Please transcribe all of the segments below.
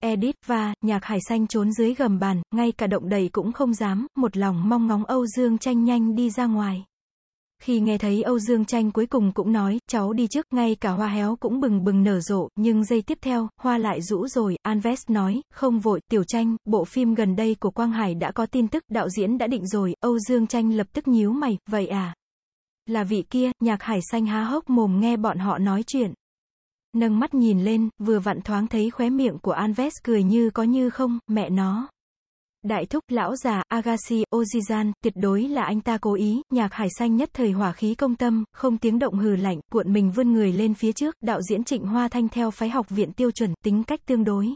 Edith và, nhạc hải xanh trốn dưới gầm bàn, ngay cả động đầy cũng không dám, một lòng mong ngóng Âu Dương tranh nhanh đi ra ngoài. Khi nghe thấy Âu Dương Tranh cuối cùng cũng nói, cháu đi trước, ngay cả hoa héo cũng bừng bừng nở rộ, nhưng giây tiếp theo, hoa lại rũ rồi, Anves nói, không vội, Tiểu Tranh, bộ phim gần đây của Quang Hải đã có tin tức, đạo diễn đã định rồi, Âu Dương Tranh lập tức nhíu mày, vậy à? Là vị kia, nhạc hải xanh há hốc mồm nghe bọn họ nói chuyện. Nâng mắt nhìn lên, vừa vặn thoáng thấy khóe miệng của Anves cười như có như không, mẹ nó. Đại thúc, lão già, Agassi, Ozizan, tuyệt đối là anh ta cố ý, nhạc hải xanh nhất thời hỏa khí công tâm, không tiếng động hừ lạnh, cuộn mình vươn người lên phía trước, đạo diễn Trịnh Hoa Thanh theo phái học viện tiêu chuẩn, tính cách tương đối.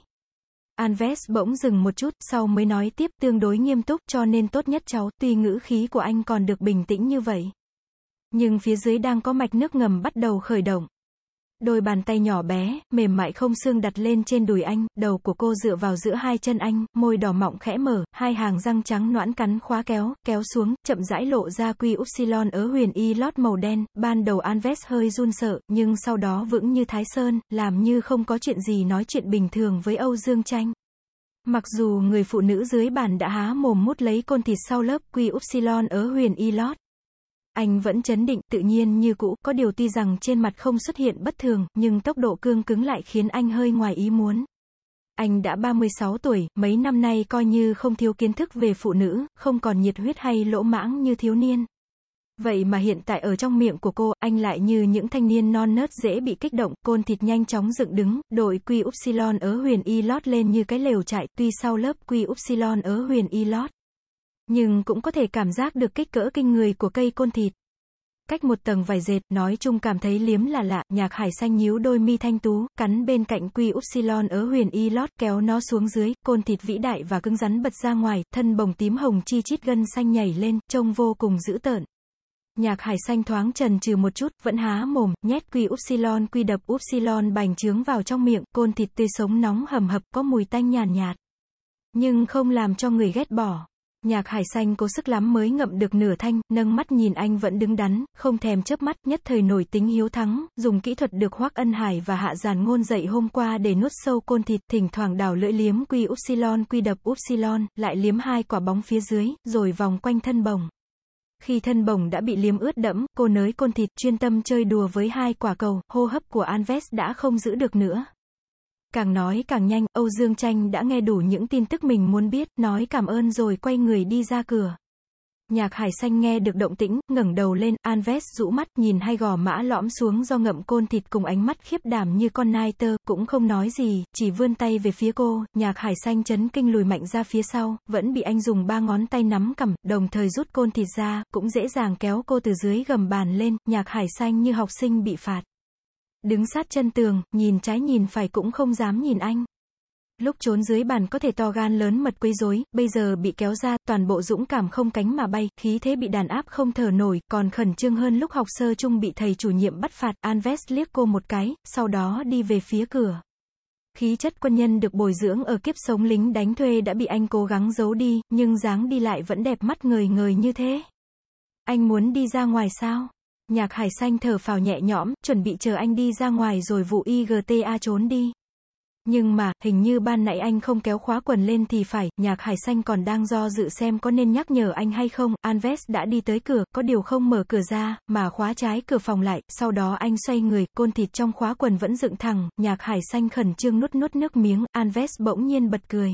Anves bỗng dừng một chút, sau mới nói tiếp tương đối nghiêm túc cho nên tốt nhất cháu, tuy ngữ khí của anh còn được bình tĩnh như vậy. Nhưng phía dưới đang có mạch nước ngầm bắt đầu khởi động. Đôi bàn tay nhỏ bé, mềm mại không xương đặt lên trên đùi anh, đầu của cô dựa vào giữa hai chân anh, môi đỏ mọng khẽ mở, hai hàng răng trắng noãn cắn khóa kéo, kéo xuống, chậm rãi lộ ra quy upsilon ở huyền y lót màu đen, ban đầu Anves hơi run sợ, nhưng sau đó vững như thái sơn, làm như không có chuyện gì nói chuyện bình thường với Âu Dương Tranh. Mặc dù người phụ nữ dưới bàn đã há mồm mút lấy côn thịt sau lớp quy upsilon ở huyền y lót. Anh vẫn chấn định, tự nhiên như cũ, có điều tuy rằng trên mặt không xuất hiện bất thường, nhưng tốc độ cương cứng lại khiến anh hơi ngoài ý muốn. Anh đã 36 tuổi, mấy năm nay coi như không thiếu kiến thức về phụ nữ, không còn nhiệt huyết hay lỗ mãng như thiếu niên. Vậy mà hiện tại ở trong miệng của cô, anh lại như những thanh niên non nớt dễ bị kích động, côn thịt nhanh chóng dựng đứng, đội quy upsilon ở huyền y lót lên như cái lều trại, tuy sau lớp quy upsilon ở huyền y lót nhưng cũng có thể cảm giác được kích cỡ kinh người của cây côn thịt. Cách một tầng vải dệt, nói chung cảm thấy liếm là lạ, nhạc hải xanh nhíu đôi mi thanh tú, cắn bên cạnh quy upsilon ở huyền y lót, kéo nó xuống dưới, côn thịt vĩ đại và cứng rắn bật ra ngoài, thân bồng tím hồng chi chít gân xanh nhảy lên, trông vô cùng dữ tợn. Nhạc hải xanh thoáng trần trừ một chút, vẫn há mồm, nhét quy upsilon quy đập upsilon bành trướng vào trong miệng, côn thịt tươi sống nóng hầm hập, có mùi tanh nhàn nhạt, nhạt. Nhưng không làm cho người ghét bỏ. Nhạc hải xanh cố sức lắm mới ngậm được nửa thanh, nâng mắt nhìn anh vẫn đứng đắn, không thèm chớp mắt, nhất thời nổi tính hiếu thắng, dùng kỹ thuật được Hoác Ân Hải và Hạ Giàn Ngôn dạy hôm qua để nuốt sâu côn thịt, thỉnh thoảng đảo lưỡi liếm quy upsilon quy đập upsilon, lại liếm hai quả bóng phía dưới, rồi vòng quanh thân bồng. Khi thân bồng đã bị liếm ướt đẫm, cô nới côn thịt, chuyên tâm chơi đùa với hai quả cầu, hô hấp của Anves đã không giữ được nữa. Càng nói càng nhanh, Âu Dương Tranh đã nghe đủ những tin tức mình muốn biết, nói cảm ơn rồi quay người đi ra cửa. Nhạc hải xanh nghe được động tĩnh, ngẩng đầu lên, Anves rũ mắt, nhìn hai gò mã lõm xuống do ngậm côn thịt cùng ánh mắt khiếp đảm như con nai tơ, cũng không nói gì, chỉ vươn tay về phía cô, nhạc hải xanh chấn kinh lùi mạnh ra phía sau, vẫn bị anh dùng ba ngón tay nắm cầm, đồng thời rút côn thịt ra, cũng dễ dàng kéo cô từ dưới gầm bàn lên, nhạc hải xanh như học sinh bị phạt. Đứng sát chân tường, nhìn trái nhìn phải cũng không dám nhìn anh. Lúc trốn dưới bàn có thể to gan lớn mật quấy rối, bây giờ bị kéo ra, toàn bộ dũng cảm không cánh mà bay, khí thế bị đàn áp không thở nổi, còn khẩn trương hơn lúc học sơ trung bị thầy chủ nhiệm bắt phạt, Anves liếc cô một cái, sau đó đi về phía cửa. Khí chất quân nhân được bồi dưỡng ở kiếp sống lính đánh thuê đã bị anh cố gắng giấu đi, nhưng dáng đi lại vẫn đẹp mắt người người như thế. Anh muốn đi ra ngoài sao? Nhạc hải xanh thở phào nhẹ nhõm, chuẩn bị chờ anh đi ra ngoài rồi vụ IGTA trốn đi. Nhưng mà, hình như ban nãy anh không kéo khóa quần lên thì phải, nhạc hải xanh còn đang do dự xem có nên nhắc nhở anh hay không, Anves đã đi tới cửa, có điều không mở cửa ra, mà khóa trái cửa phòng lại, sau đó anh xoay người, côn thịt trong khóa quần vẫn dựng thẳng, nhạc hải xanh khẩn trương nuốt nuốt nước miếng, Anves bỗng nhiên bật cười.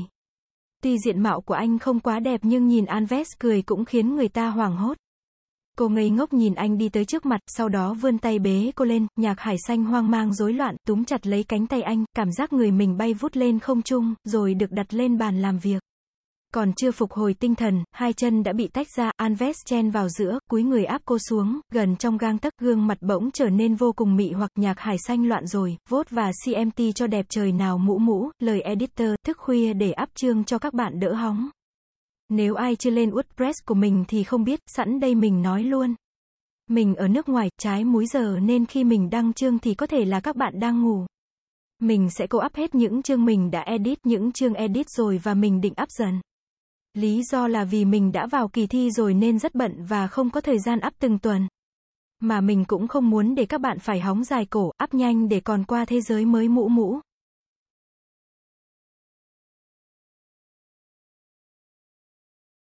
Tuy diện mạo của anh không quá đẹp nhưng nhìn Anves cười cũng khiến người ta hoảng hốt. Cô ngây ngốc nhìn anh đi tới trước mặt, sau đó vươn tay bế cô lên, nhạc hải xanh hoang mang rối loạn, túm chặt lấy cánh tay anh, cảm giác người mình bay vút lên không trung, rồi được đặt lên bàn làm việc. Còn chưa phục hồi tinh thần, hai chân đã bị tách ra, Anves chen vào giữa, cúi người áp cô xuống, gần trong gang tấc, gương mặt bỗng trở nên vô cùng mị hoặc nhạc hải xanh loạn rồi, vốt và CMT cho đẹp trời nào mũ mũ, lời editor, thức khuya để áp chương cho các bạn đỡ hóng. Nếu ai chưa lên WordPress của mình thì không biết, sẵn đây mình nói luôn. Mình ở nước ngoài, trái múi giờ nên khi mình đăng chương thì có thể là các bạn đang ngủ. Mình sẽ cố up hết những chương mình đã edit, những chương edit rồi và mình định up dần. Lý do là vì mình đã vào kỳ thi rồi nên rất bận và không có thời gian up từng tuần. Mà mình cũng không muốn để các bạn phải hóng dài cổ, up nhanh để còn qua thế giới mới mũ mũ.